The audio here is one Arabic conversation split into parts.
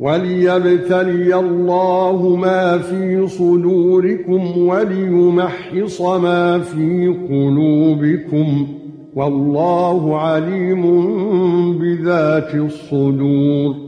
وَلِيَبْتَلِيَ اللَّهُ مَا فِي صُدُورِكُمْ وَلِيُمَحِّصَ مَا فِي قُلُوبِكُمْ وَاللَّهُ عَلِيمٌ بِذَاتِ الصُّدُورِ.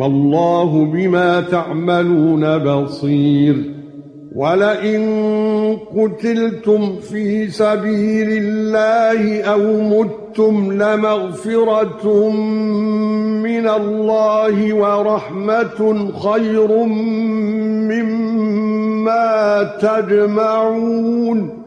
والله بما تعملون بصير. ولئن قتلتم في سبيل الله أو متم لمغفرة من الله ورحمة خير مما تجمعون.